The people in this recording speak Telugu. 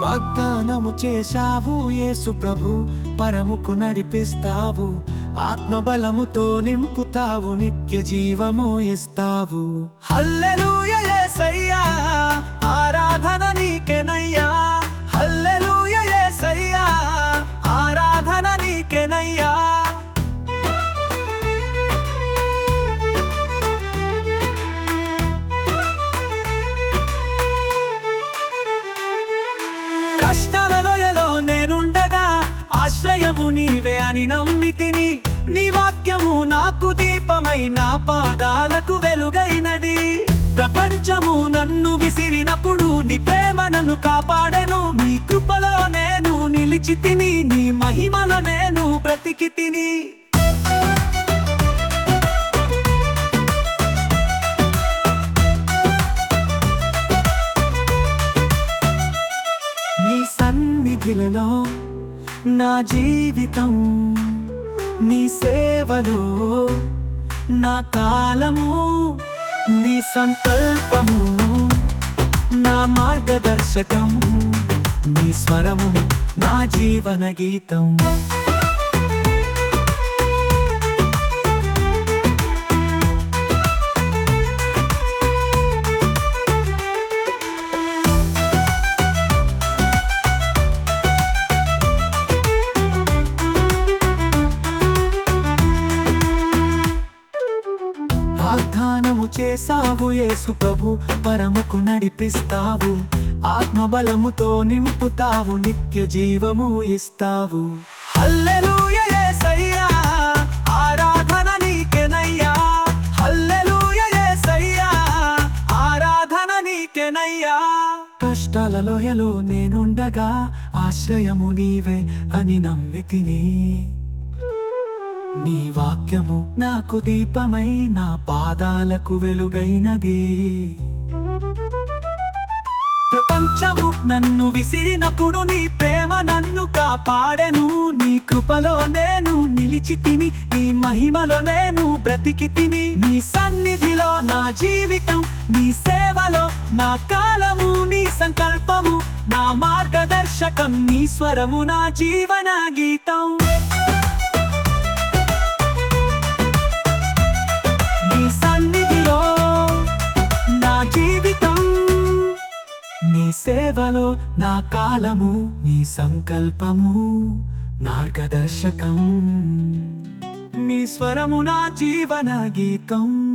వాగ్దానము చేశావు యేసు ప్రభు పరముకు నడిపిస్తావు ఆత్మబలముతో నింపుతావు నిత్య జీవము ఇస్తావు. హల్లెలూయా యేసయ్యా ఆరాధన నీకెనయ్యా. ఆశ్రయము నీవే అని నమ్మితిని. నీ వాక్యము నాకు దీపమై నా పాదాలకు వెలుగైనది. ప్రపంచము నన్ను విసిరినప్పుడు నీ ప్రేమ నన్ను కాపాడెను. నీ కృపలో నేను నిలిచి తిని నీ మహిమలో నేను బ్రతికి తిని. నీ సన్నిధిలో నా జీవితం నీ సేవలో నా కాలము నీ సంకల్పము నా మార్గదర్శకం నీ స్వరము నా జీవన గీతం. వాగ్దానము చేసావు యేసు ప్రభు పరముకు నడిపిస్తావు. ఆత్మబలముతో నింపుతావు నిత్య జీవము ఇస్తావు. హల్లెలూయా యేసయ్యా ఆరాధన నీకెనయ్యా. హల్లెలూయా యేసయ్యా ఆరాధన నీకెనయ్యా. కష్టాల లోయలో నేనుండగా ఆశ్రయము నీవే అని నమ్మితిని. నీ వాక్యము నాకు దీపమై నా పాదాలకు వెలుగైనది. ప్రపంచము నన్ను విసిరినప్పుడు నీ ప్రేమ నన్ను కాపాడెను. నీ కృపలో నేను నిలిచి తిని నీ మహిమలో నేను బ్రతికి తిని నీ సన్నిధిలో నా జీవితం నీ సేవలో నా కాలము నీ సంకల్పము నా మార్గదర్శకం నీ స్వరము నా జీవన గీతం. నీ సేవలో నా కాలము నీ సంకల్పము మార్గదర్శకం. నీ స్వరము నా జీవన గీతం.